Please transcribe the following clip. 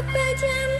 Apa jam